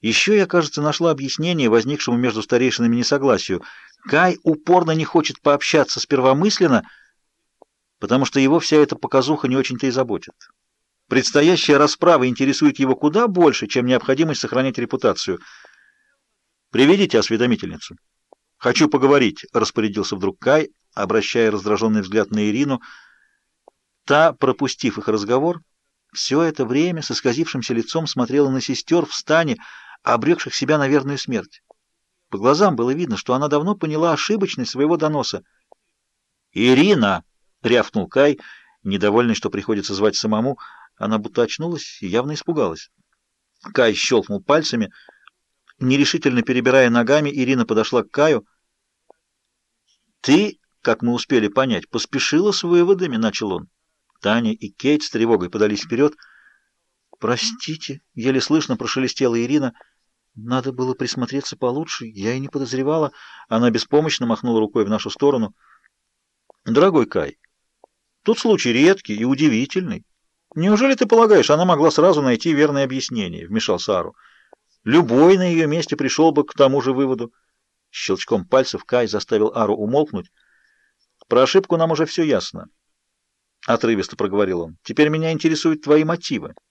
Еще я, кажется, нашла объяснение возникшему между старейшинами несогласию. Кай упорно не хочет пообщаться сперва мысленно, потому что его вся эта показуха не очень-то и заботит. Предстоящая расправа интересует его куда больше, чем необходимость сохранять репутацию. «Приведите осведомительницу». «Хочу поговорить», — распорядился вдруг Кай, обращая раздраженный взгляд на Ирину. Та, пропустив их разговор, все это время с исказившимся лицом смотрела на сестер в стане, обрекших себя на верную смерть. По глазам было видно, что она давно поняла ошибочность своего доноса. «Ирина!» — рявкнул Кай, недовольный, что приходится звать самому. Она будто очнулась и явно испугалась. Кай щелкнул пальцами. Нерешительно перебирая ногами, Ирина подошла к Каю. «Ты, как мы успели понять, поспешила с выводами», — начал он. Таня и Кейт с тревогой подались вперед. «Простите», — еле слышно прошелестела Ирина. «Надо было присмотреться получше. Я и не подозревала». Она беспомощно махнула рукой в нашу сторону. «Дорогой Кай, тут случай редкий и удивительный. Неужели ты полагаешь, она могла сразу найти верное объяснение?» — вмешался Ару. «Любой на ее месте пришел бы к тому же выводу». Щелчком пальцев Кай заставил Ару умолкнуть. «Про ошибку нам уже все ясно». — отрывисто проговорил он. — Теперь меня интересуют твои мотивы. —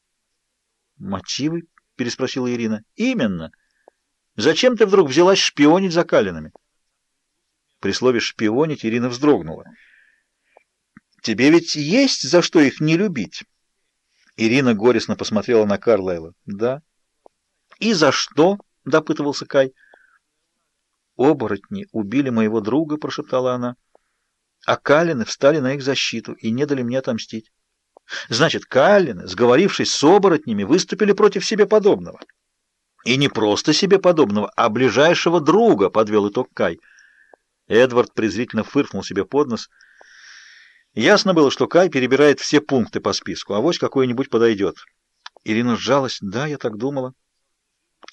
Мотивы? — переспросила Ирина. — Именно. Зачем ты вдруг взялась шпионить за Калинами? При слове «шпионить» Ирина вздрогнула. — Тебе ведь есть за что их не любить? Ирина горестно посмотрела на Карлайла. — Да. — И за что? — допытывался Кай. — Оборотни убили моего друга, — прошептала она а Калины встали на их защиту и не дали мне отомстить. Значит, Калины, сговорившись с оборотнями, выступили против себе подобного. И не просто себе подобного, а ближайшего друга, подвел итог Кай. Эдвард презрительно фыркнул себе под нос. Ясно было, что Кай перебирает все пункты по списку, а вось какой-нибудь подойдет. Ирина сжалась. Да, я так думала.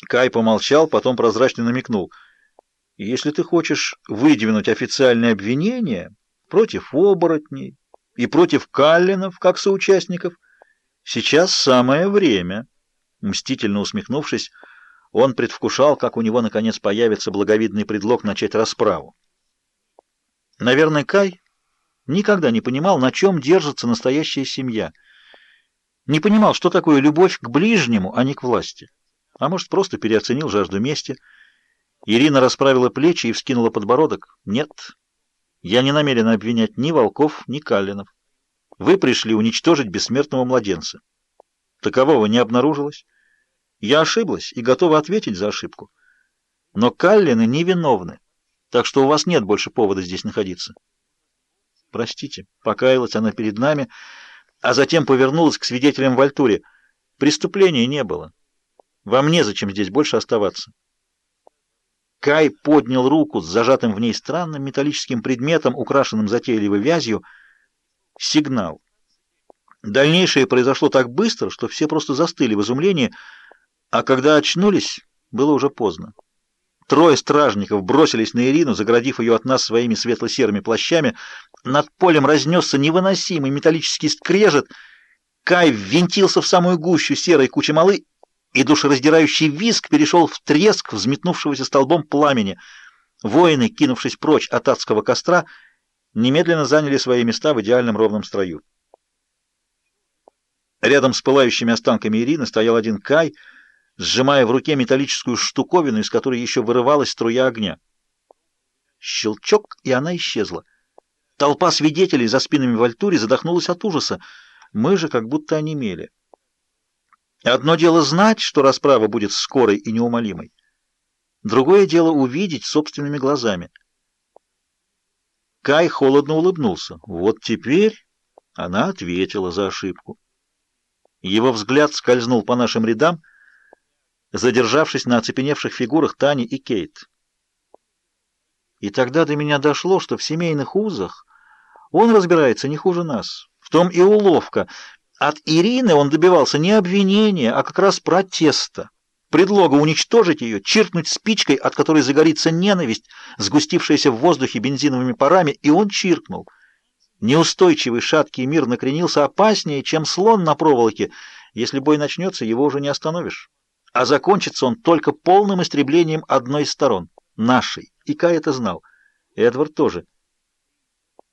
Кай помолчал, потом прозрачно намекнул. Если ты хочешь выдвинуть официальное обвинение против оборотней и против Каллинов, как соучастников. Сейчас самое время. Мстительно усмехнувшись, он предвкушал, как у него наконец появится благовидный предлог начать расправу. Наверное, Кай никогда не понимал, на чем держится настоящая семья. Не понимал, что такое любовь к ближнему, а не к власти. А может, просто переоценил жажду мести. Ирина расправила плечи и вскинула подбородок. Нет, я не намерен обвинять ни Волков, ни Каллинов. Вы пришли уничтожить бессмертного младенца. Такового не обнаружилось. Я ошиблась и готова ответить за ошибку. Но Каллины невиновны, так что у вас нет больше повода здесь находиться. Простите, покаялась она перед нами, а затем повернулась к свидетелям в Альтуре. Преступления не было. Вам незачем здесь больше оставаться. Кай поднял руку с зажатым в ней странным металлическим предметом, украшенным затейливой вязью. Сигнал. Дальнейшее произошло так быстро, что все просто застыли в изумлении, а когда очнулись, было уже поздно. Трое стражников бросились на Ирину, заградив ее от нас своими светло-серыми плащами. Над полем разнесся невыносимый металлический скрежет. Кай ввинтился в самую гущу серой кучи малы и душераздирающий визг перешел в треск взметнувшегося столбом пламени. Воины, кинувшись прочь от адского костра, немедленно заняли свои места в идеальном ровном строю. Рядом с пылающими останками Ирины стоял один Кай, сжимая в руке металлическую штуковину, из которой еще вырывалась струя огня. Щелчок, и она исчезла. Толпа свидетелей за спинами Вальтури задохнулась от ужаса. Мы же как будто онемели. Одно дело знать, что расправа будет скорой и неумолимой. Другое дело увидеть собственными глазами. Кай холодно улыбнулся. Вот теперь она ответила за ошибку. Его взгляд скользнул по нашим рядам, задержавшись на оцепеневших фигурах Тани и Кейт. И тогда до меня дошло, что в семейных узах он разбирается не хуже нас. В том и уловка — от Ирины он добивался не обвинения, а как раз протеста. Предлога уничтожить ее, чиркнуть спичкой, от которой загорится ненависть, сгустившаяся в воздухе бензиновыми парами, и он чиркнул. Неустойчивый шаткий мир накренился опаснее, чем слон на проволоке. Если бой начнется, его уже не остановишь. а закончится он только полным истреблением одной из сторон, нашей, и Кай это знал. Эдвард тоже.